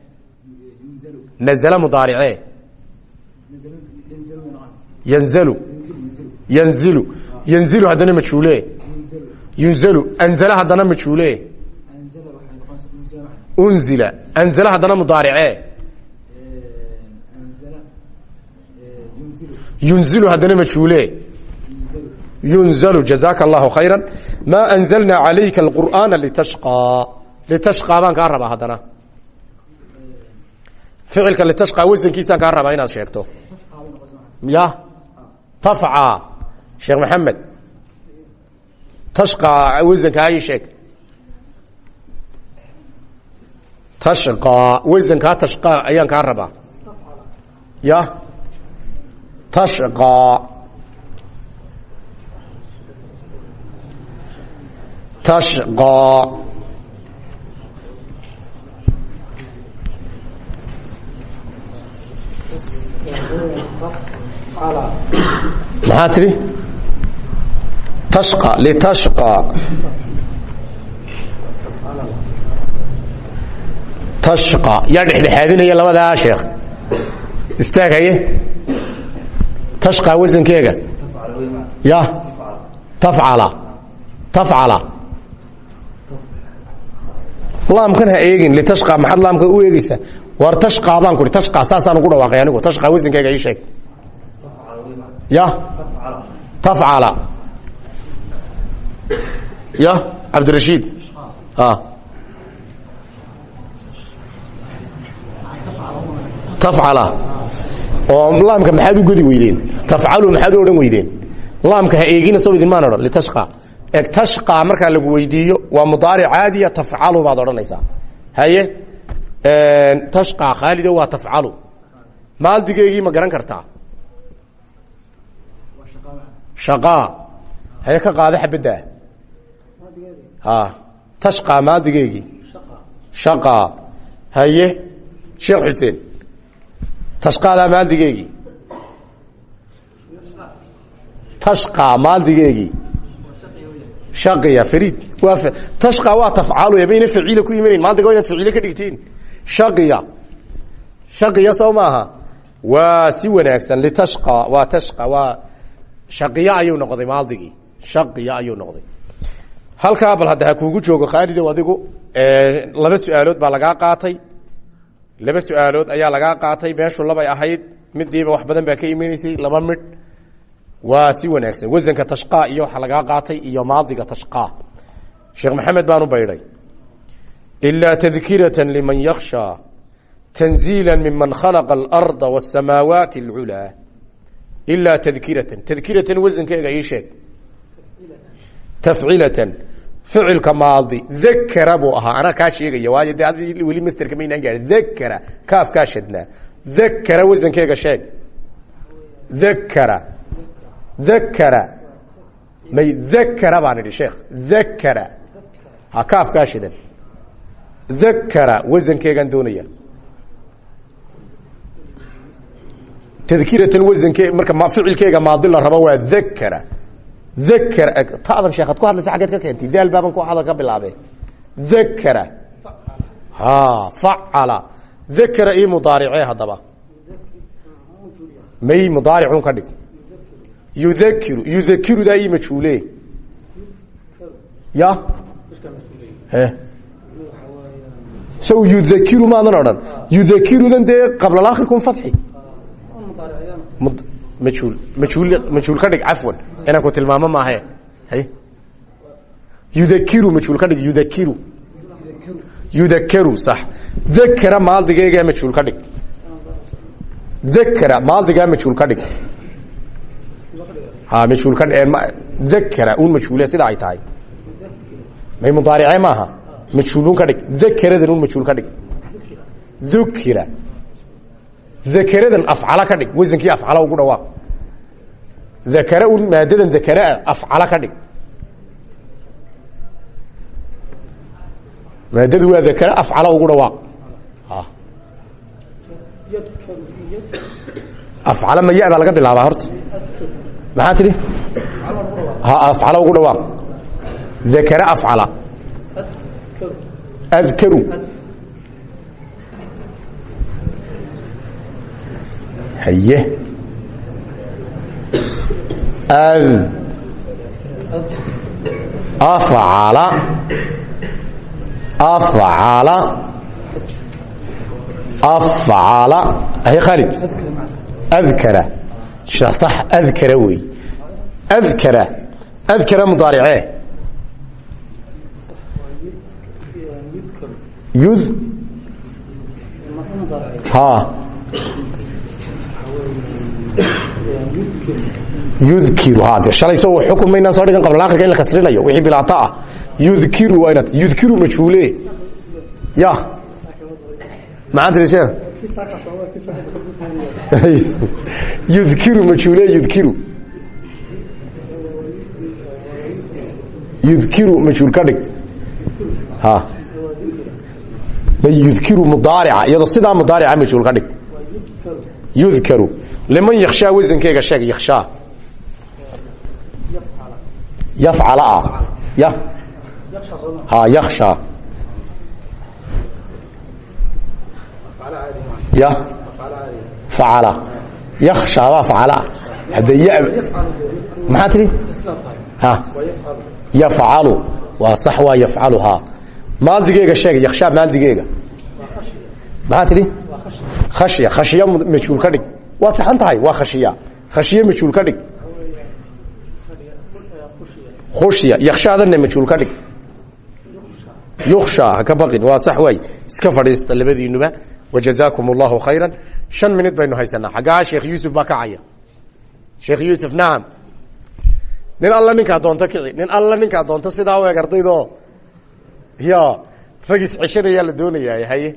nazala mudaarice yanzalu yanzilu yanzilu haddana majhuule yunzalu anzala haddana majhuule unzila anzala haddana mudaarice yunzilu haddana majhuule yunzalu jazaaka allahu khayra maa anzalnaa calayka alqur'aana litashqaa litashqaa baan kaa rabaa haddana ficilka litashqaa wasankiisaan kaa rabaa inaad sheegto ya tafca sheekh maxamed tashqaa wasanka hayi sheeg tashqaa wasankaa tashqaa ayaan kaa rabaa ya tashqaa tashqaa maxaa tidhi? Tashqa litashqa. Tashqa. Yaa dhexdhexaadinaya labadaa sheekh. Istaag haye tashqa wasankeega. Ya. Tafcala. Tafcala. Laamkan ha eegin. Litashqa maxaad laamka u eegeysaa war tashqa baan kuri tashqa saasaan ugu dhawaaqay anigu. Tashqa wasankeega ii sheeg. Ya? Tafcala ya? Cabdirashiid tafcala oo laamka maxaad u godi weydeen? Tafcalu maxaad u odhan weydeen? Laamka ha eegina soo idin maan odhan. Litashqa eg tashqa markaa lagu weydiiyo waa mudaaric caadiya tafcalu baad odhanaysaa. Haye tashqa khaalido waa tafcalu. Maaldigeegii ma garan kartaa? Shaqaa haye ka qaada xabaddaa ha. Tashqa maaldigeegii shaqaa haye sheekh xuseen tashqaadaa maaldigeegii tashqa maaldigeegii shaqiya fariid waa tashqa waa tafcaluya bayna faciila ku imanayn maaldiga waa inaad faciile ka dhigtiin shaqiya. Shaqiya soo maaha. Waa si wanaagsan litashqa waa tashqa waa shaqiya ayuu noqday maaldigii. Shaqiya ayuu noqday. Halkaa bal hadda ha kuugu joogo khaalidow adigu laba su'aalood baa lagaa qaatay. Laba su'aalood ayaa lagaa qaatay. Meeshu labay ahayd midiiba wax badan baa ka imanaysay laba midh waa si wanaagsan. Wasanka tashqa iyo waxa lagaa qaatay iyo maadiga tashqa sheekh maxamed baan u ilaa tadkirata liman yakhsha tanziila miman khalaqa alarda wasamaawaati alculaa ilaa tadkiratan tadkiratan wasankeega ii sheeg tafcilatan ficilka maadi dakara buu ahaa anaa kaa sheegaya waayo de ad weli masterka maynaan gaadhin dakara kaafkaa shadnaa dakara wasankeega sheeg dakara dakara may dakara baan idhi sheekh dakara ha dakara wasankeegaan doonaya tadkiratan wasanke marka ficilkeega maadi la rabo waa dakara dakara ta'dan sheekhaad ku hadlaysa xaggeed ka keentay daal baaban ku hadal ka bilaabe dakara ha facala dakara ii mudaaricee haddaba may mudaaricun ka dhig yudakiru yudakirudaa ii majhuule ya so yudakiru maadan odhan yudakirudan dee qablalakhirkun fadxi majhuul majhuul majhuul ka dhig cafwan inaan ku tilmaamo maahe hay yudakiru majhuul ka dhig yudakiru yudakaru sax. Dakara maaldigeygaa majhuul ka dhig. Dakara maaldigaa majhuul ka dhig. Ha majhuul ka dakara un majhuule sida ay tahay. May mudaarice maaha majhuulun ka dhig. Dakaradan un majhuul ka dhig. Dukira dakaradan afcala ka dhig. Wasankii afcala ugu dhawaaq. Dakara un maadadan dakaraa afcala ka dhig. Maadadu waa dakara afcala ugu dhawaaq. Afcala ma ya baa laga bilaabaa horta. Maxaa tidhi? Afcala ugu dhawaaq. Dakara afcala adkaru. Haye. Ad afcala afcala afcala ahy khaalid. Adkara. Sax adkara wey. Adkara. Adkara mudaaricee yud yudkiru ha de shalay soo xukun maynaan soo dhigan qabla akhirka in la kasrinayo wixii bilaata ah. Yudkiru waa inaad yudkiru majhuule. Ya. Maxaa tiri sheekh? [LAUGHS] Yudkiru majhuule yudkiru yudkiru majhuul ka dhig. Ha yudkiru mudaarica iyadoo sidaa mudaarica majhuul ka dhig. Yudkaru liman yakshaa wasankeega sheeg yakshaa yafcala. Ya. Ha yakshaa ya. Facala yakshaa baa facala hadde ya maxaa tidhi? Ha. Yafcalu waa sax waa yafcaluhaa maaldigeega sheeg yakshaa maaldigeega maxaa tidhi? Khashya khashya majhuul ka dhig. Waad saxan tahay? Waa khashiya. Khashiye majhuul ka dhig. Khushiya. Yakshaadana majhuul ka dhig. Yuksha ha ka baqin. Waa sax waay iska fadhiista labadiinuba. Wajazaakum allahu khayra shan minid baynu haysanaa. Xaggaa sheekh yuusuf baa kacaya sheekh yuusuf nacam nin alla ninkaa doonto kici. Nin alla ninkaa doonto sidaa u eg ardaydo ya rag isceshanayaa la doonayaa haye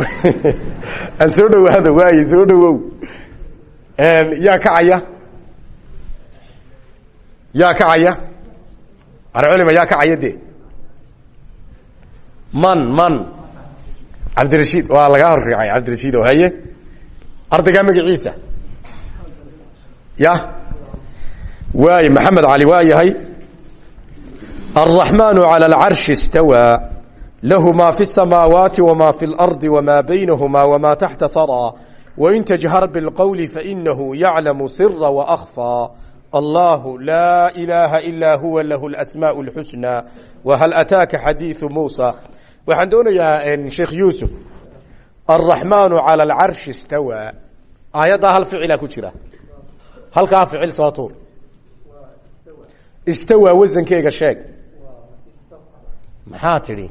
[LAUGHS] soo dhawaado waaye soo dhawow yaa kacaya yaa kacaya arculima yaa kacaya de man man. Cabdirashiid waa lagaa horriicay cabdirashiid o haye. Ardaygaa magaciisa. Ya waay maxamed cali waa yahay الرحمن على العرش استوى له ما في السماوات وما في الأرض وما بينهما وما تحت ثرى وإن تجهر بالقول فإنه يعلم سر وأخفى الله لا إله إلا هو له الأسماء الحسنى وهل أتاك حديث موسى waxaan doonayaa sheekh yuusuf الرaحmaan عalى الcarشhi اstawى aayaddaa hal ficila ku jira halkaa ficil soo tuur istawى wasankeega sheeg maxaa tidhi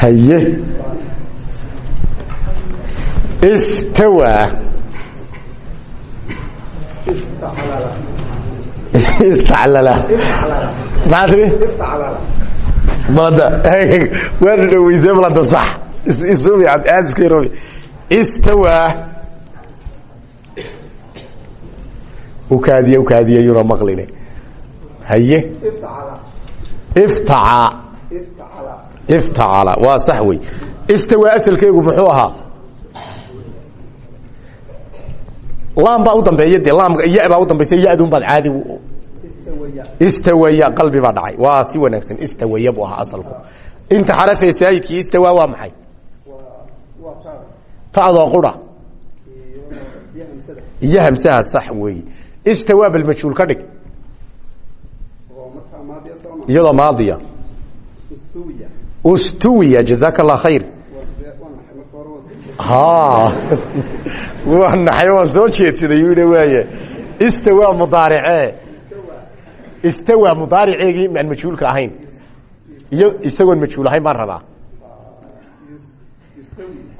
haye istawى istaclala maxaa tiri balada waana dhaweysay balada sax isubi aad isku yaroobi. Istawaa ukaadiye ukaadiyeyuna maqline haye? Iftacaa iftacala waa sax wey. Istawaa asalkeegu muxuu ahaa. Laam baa u dambeeya de laamka ya baa u dambaysa yadun baad caadi istawaya qalbi baa dhacay. Waa si wanaagsan istawaya buu ahaa asalku. Inta xarafee saayidkii istawaa waa maxay? Ta'doo qura iyo hamsaha sax weeye istawaa bal majhuul ka dhig. Iyadoo maadiya. Ustuwiya jazaaka allah khayr. Ha [LAUGHS] waa naxay waan soo jeedsaday yidhi waaye istawaa mudaaricee istawaa mudaariceegii aan majhuulka ahayn. Iyo isagoon majhuul ahayn baan rabaa.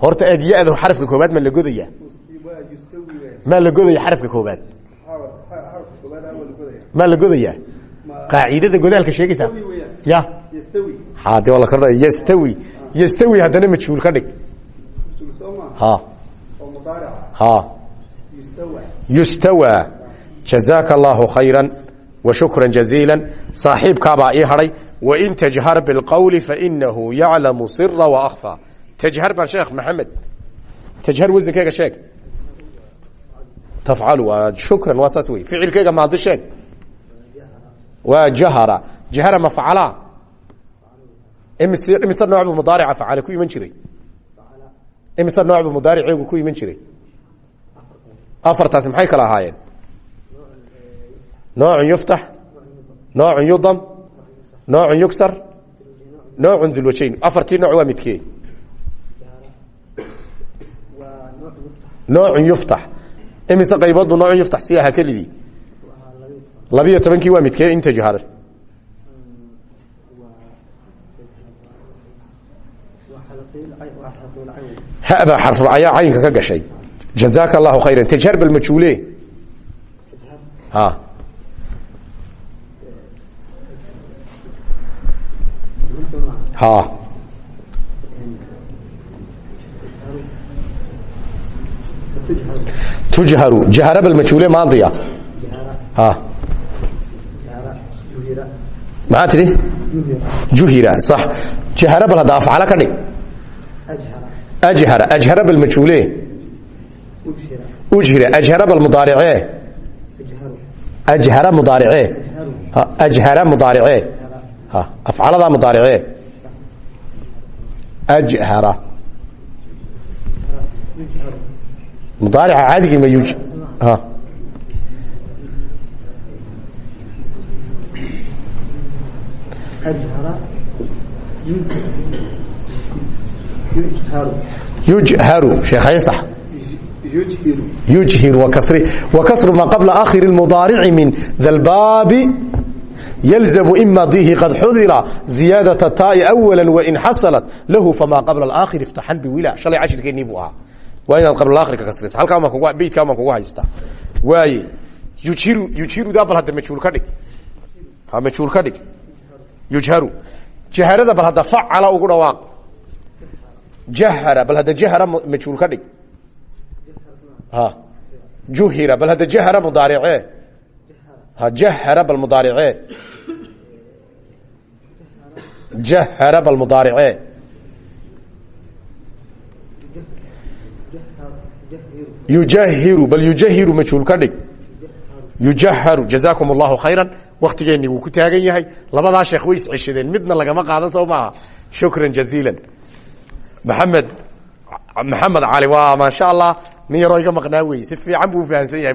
Horta eeg ya-da xarafka koobaad maa la godaya maa la godaya xarafka koobaad maa la godaya qaacidada godaalka sheegaysaa? Ya. Hade waa la kordhaya yastawi. Yastawi haddana majhuul ka dhig. Ha. Ha. Yustawى jazaaka allahu khayra washukra jaziila saaxiibkaabaa ii hadhay wain tajhar biاlqowli fainahu yaclamu sira waakfى tajhar baan sheekh maxamed. Tajhar wasankeega sheeg. Tafcalu waa shukran waa saas wey ficilkeega maadi sheeg. Waa jahara. Jahara mafcala imise imise nooc buu mudaarica facala ku iman jiray. Imise nooc buu mudaariceegu ku iman jiray. Afartaasi maxay kala ahaayeen noocun yuftax noocun yudam noocun yugsar noocun dulwajayn afartii nooc waa midkee noocun yuftax imise qaybood buu noocun yuftax si ahaa kelidii labiyo tobankii waa midkee inta jahar habaa xarfulcayaa caynka ka gashay jazaaka allahu khayra tajhar bal ha. ha tujharu jahara bal majhuule maadiya ha maxaa tidhi juhira sax jahara bal hadda afcala ka dhig ajhara ajhara bal majhuule ujhira ajhara bal mudaaricee ajhara mudaaricee ajhara mudaaricee ha afcaladaa mudaaricee ajhara mudaarica caadigii ma yuj ha. Yujharu sheekhaye sax yujhir wakasri wakasru ma qabla akhiri اmudaarici min da lbaabi yalzamu ima dihi qad xudira ziyaadaة taai awala wain xasalat lahu fama qabla اaakhir iftaxan biwila shalay cashirkeennii buu ahaa waa inaad qabla akhirka kasrisa halkaa beytkaa baan kugu haystaa waaye yujhiru yujhirudaa bal hadda majhuul ka dhig majhuul ka dhig yujharu jaharada bal hadda facala ugu dhawaaq jahara bal hadda jahara majhuul ka dhig juhira bal hadda jahara mudaaricee jahara bal mudaaricee jahara bal mudaaricee yujahiru bal yujahiru majhuul ka dhig yujaharu jazaakum allahu khayra waktigeennii wuu ku taagan yahay. Labadaa sheekh way isceshadeen midna lagama qaadan soo maaha. Shukran jaziila maxamed maxamed cali waa maasha allah nin yaroo iga maqnaa wey si fiican buu ufahansan yahay